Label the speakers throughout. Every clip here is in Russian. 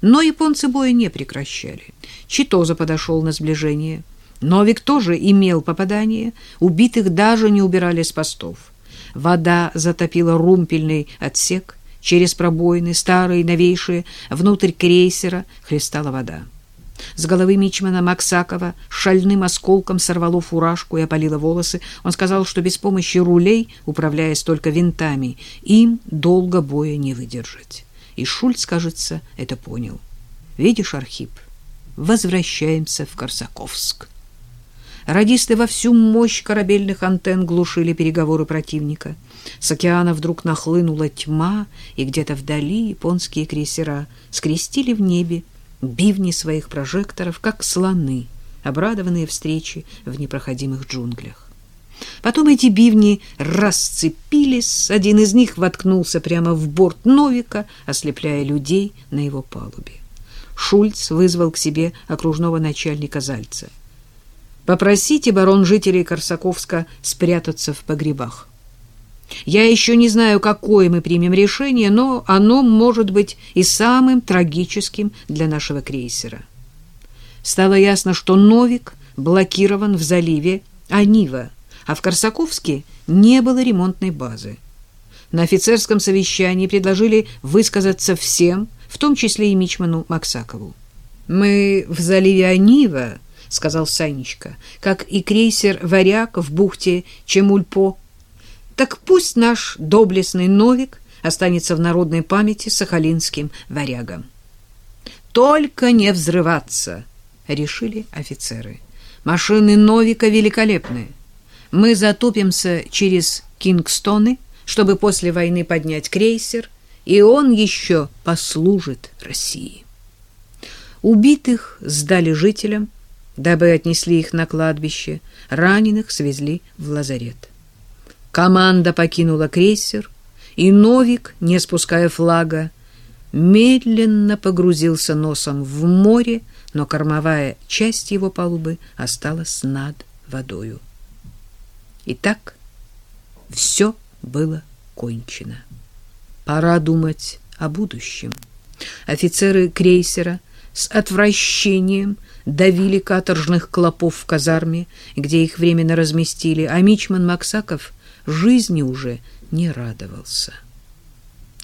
Speaker 1: Но японцы боя не прекращали. Читоза подошел на сближение. Новик тоже имел попадание. Убитых даже не убирали с постов. Вода затопила румпельный отсек. Через пробоины, старые, новейшие, внутрь крейсера хлестала вода. С головы мичмана Максакова шальным осколком сорвало фуражку и опалило волосы. Он сказал, что без помощи рулей, управляясь только винтами, им долго боя не выдержать. И Шульц, кажется, это понял. Видишь, Архип, возвращаемся в Корсаковск. Радисты во всю мощь корабельных антенн глушили переговоры противника. С океана вдруг нахлынула тьма, и где-то вдали японские крейсера скрестили в небе бивни своих прожекторов, как слоны, обрадованные встречи в непроходимых джунглях. Потом эти бивни расцепились, один из них воткнулся прямо в борт Новика, ослепляя людей на его палубе. Шульц вызвал к себе окружного начальника Зальца. «Попросите, барон, жителей Корсаковска спрятаться в погребах. Я еще не знаю, какое мы примем решение, но оно может быть и самым трагическим для нашего крейсера». Стало ясно, что Новик блокирован в заливе Анива, а в Корсаковске не было ремонтной базы. На офицерском совещании предложили высказаться всем, в том числе и мичману Максакову. «Мы в заливе Анива», — сказал Санечка, «как и крейсер «Варяг» в бухте Чемульпо. Так пусть наш доблестный Новик останется в народной памяти сахалинским «Варягом». «Только не взрываться», — решили офицеры. «Машины Новика великолепные мы затупимся через Кингстоны, чтобы после войны поднять крейсер, и он еще послужит России. Убитых сдали жителям, дабы отнесли их на кладбище, раненых свезли в лазарет. Команда покинула крейсер, и Новик, не спуская флага, медленно погрузился носом в море, но кормовая часть его палубы осталась над водою. Итак, все было кончено. Пора думать о будущем. Офицеры крейсера с отвращением давили каторжных клопов в казарме, где их временно разместили, а Мичман Максаков жизни уже не радовался.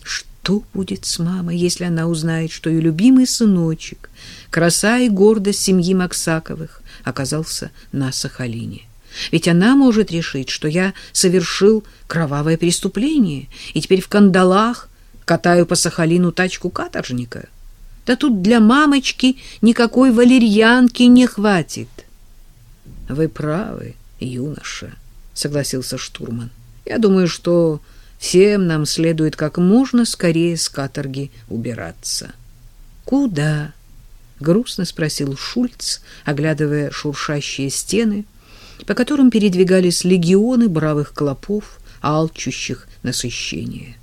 Speaker 1: Что будет с мамой, если она узнает, что ее любимый сыночек, краса и гордость семьи Максаковых, оказался на Сахалине? Ведь она может решить, что я совершил кровавое преступление и теперь в кандалах катаю по Сахалину тачку каторжника. Да тут для мамочки никакой валерьянки не хватит. — Вы правы, юноша, — согласился штурман. — Я думаю, что всем нам следует как можно скорее с каторги убираться. — Куда? — грустно спросил Шульц, оглядывая шуршащие стены — по которым передвигались легионы бравых клопов, алчущих насыщения.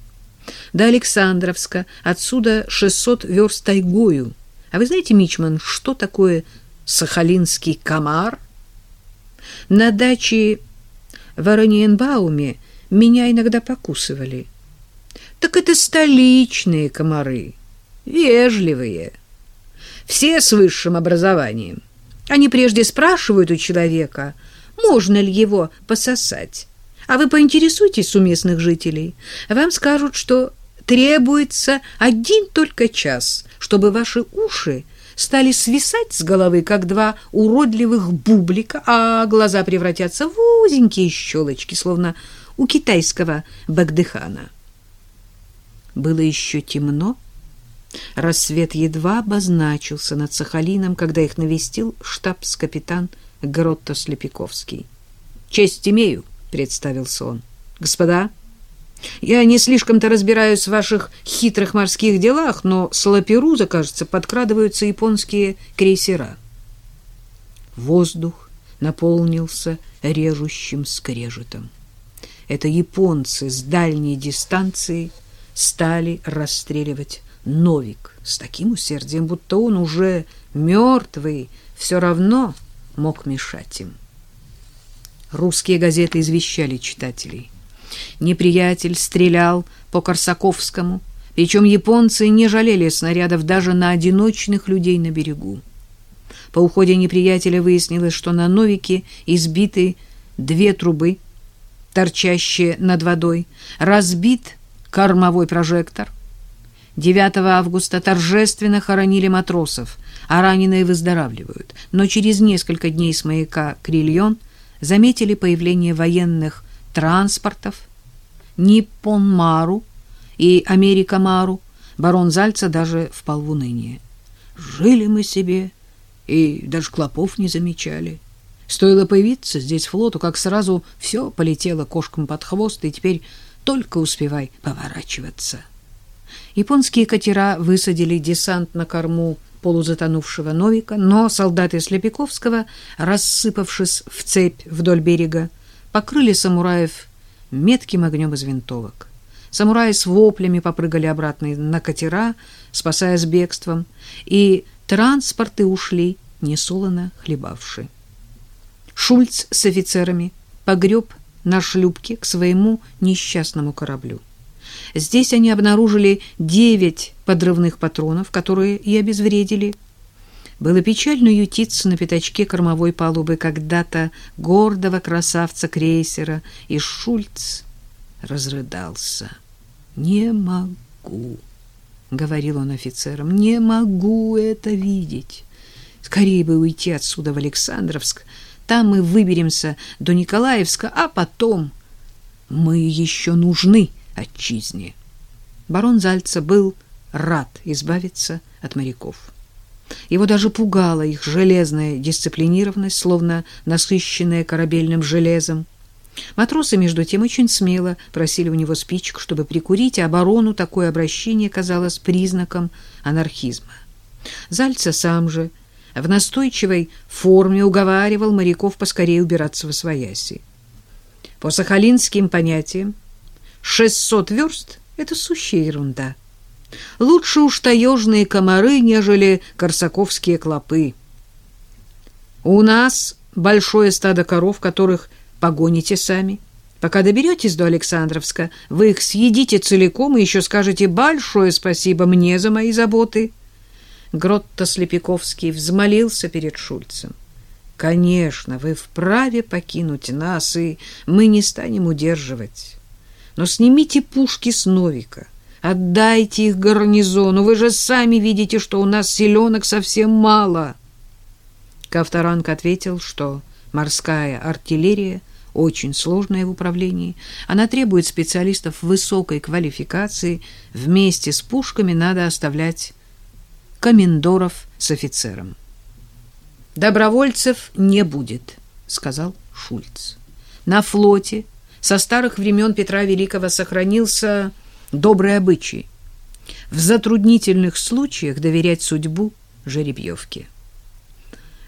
Speaker 1: До Александровска отсюда 600 верст тайгою. А вы знаете, Мичман, что такое сахалинский комар? На даче в Ораниенбауме меня иногда покусывали. Так это столичные комары, вежливые, все с высшим образованием. Они прежде спрашивают у человека — можно ли его пососать. А вы поинтересуйтесь у местных жителей. Вам скажут, что требуется один только час, чтобы ваши уши стали свисать с головы, как два уродливых бублика, а глаза превратятся в узенькие щелочки, словно у китайского багдыхана. Было еще темно. Рассвет едва обозначился над Сахалином, когда их навестил штабс-капитан Гротто Слепиковский. «Честь имею», — представился он. «Господа, я не слишком-то разбираюсь в ваших хитрых морских делах, но с Лаперуза, кажется, подкрадываются японские крейсера». Воздух наполнился режущим скрежетом. Это японцы с дальней дистанции стали расстреливать Новик с таким усердием, будто он уже мертвый, все равно мог мешать им. Русские газеты извещали читателей. Неприятель стрелял по Корсаковскому, Причем японцы не жалели снарядов даже на одиночных людей на берегу. По уходе неприятеля выяснилось, что на Новике избиты две трубы, торчащие над водой, разбит кормовой прожектор. 9 августа торжественно хоронили матросов, а раненые выздоравливают. Но через несколько дней с маяка Крильон заметили появление военных транспортов Ниппон-Мару и Америка-Мару. Барон Зальца даже впал в уныние. Жили мы себе и даже клопов не замечали. Стоило появиться здесь флоту, как сразу все полетело кошкам под хвост, и теперь только успевай поворачиваться. Японские катера высадили десант на корму полузатонувшего Новика, но солдаты Слепиковского, рассыпавшись в цепь вдоль берега, покрыли самураев метким огнем из винтовок. Самураи с воплями попрыгали обратно на катера, спасаясь бегством, и транспорты ушли, несолоно хлебавши. Шульц с офицерами погреб на шлюпке к своему несчастному кораблю. Здесь они обнаружили девять подрывных патронов, которые и обезвредили. Было печально ютиться на пятачке кормовой палубы когда-то гордого красавца крейсера, и Шульц разрыдался. «Не могу», — говорил он офицерам, — «не могу это видеть. Скорее бы уйти отсюда в Александровск, там мы выберемся до Николаевска, а потом мы еще нужны отчизне». Барон Зальца был рад избавиться от моряков. Его даже пугала их железная дисциплинированность, словно насыщенная корабельным железом. Матросы, между тем, очень смело просили у него спичек, чтобы прикурить, а оборону такое обращение казалось признаком анархизма. Зальца сам же в настойчивой форме уговаривал моряков поскорее убираться во свояси. По сахалинским понятиям 600 верст — это сущая ерунда. Лучше уж таежные комары, нежели корсаковские клопы. У нас большое стадо коров, которых погоните сами. Пока доберетесь до Александровска, вы их съедите целиком и еще скажете большое спасибо мне за мои заботы. Гротто Слепиковский взмолился перед Шульцем. Конечно, вы вправе покинуть нас, и мы не станем удерживать. Но снимите пушки с Новика. Отдайте их гарнизону. Вы же сами видите, что у нас селенок совсем мало. Ковторанг ответил, что морская артиллерия очень сложная в управлении. Она требует специалистов высокой квалификации. Вместе с пушками надо оставлять комендоров с офицером. «Добровольцев не будет», — сказал Шульц. «На флоте со старых времен Петра Великого сохранился добрый обычай в затруднительных случаях доверять судьбу жеребьевке.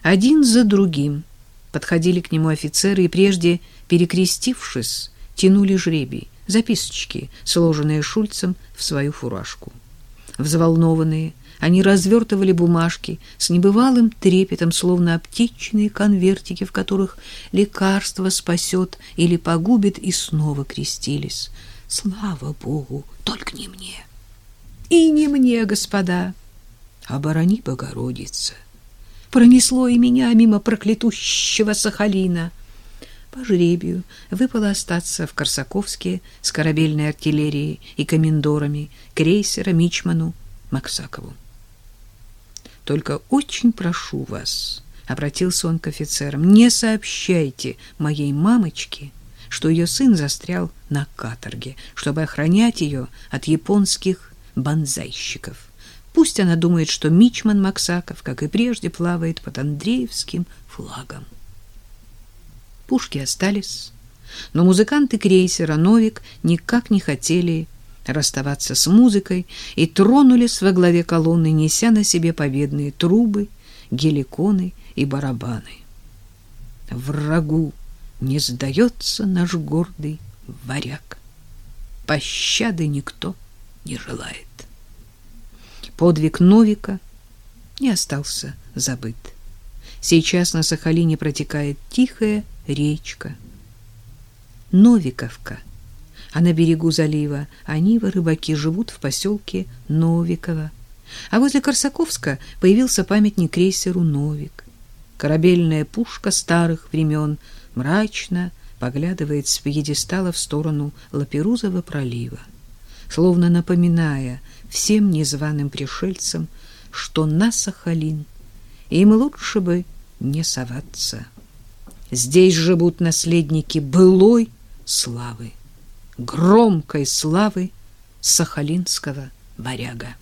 Speaker 1: Один за другим подходили к нему офицеры и прежде, перекрестившись, тянули жребий, записочки, сложенные Шульцем в свою фуражку. Взволнованные, они развертывали бумажки с небывалым трепетом, словно аптечные конвертики, в которых лекарство спасет или погубит, и снова крестились. Слава Богу, только не мне. И не мне, господа. Оборони, Богородица. Пронесло и меня мимо проклятущего Сахалина. По жребию выпало остаться в Корсаковске с корабельной артиллерией и комендорами крейсера Мичману Максакову. Только очень прошу вас, — обратился он к офицерам, — не сообщайте моей мамочке, — что ее сын застрял на каторге, чтобы охранять ее от японских банзайщиков. Пусть она думает, что Мичман Максаков, как и прежде, плавает под Андреевским флагом. Пушки остались, но музыканты крейсера «Новик» никак не хотели расставаться с музыкой и тронулись во главе колонны, неся на себе победные трубы, геликоны и барабаны. Врагу не сдается наш гордый варяг. Пощады никто не желает. Подвиг Новика не остался забыт. Сейчас на Сахалине протекает тихая речка. Новиковка, а на берегу залива Анива-рыбаки живут в поселке Новиково. А возле Корсаковска появился памятник крейсеру «Новик». Корабельная пушка старых времен мрачно поглядывает с пьедестала в сторону Лаперузова пролива, словно напоминая всем незваным пришельцам, что на Сахалин им лучше бы не соваться. Здесь живут наследники былой славы, громкой славы сахалинского варяга.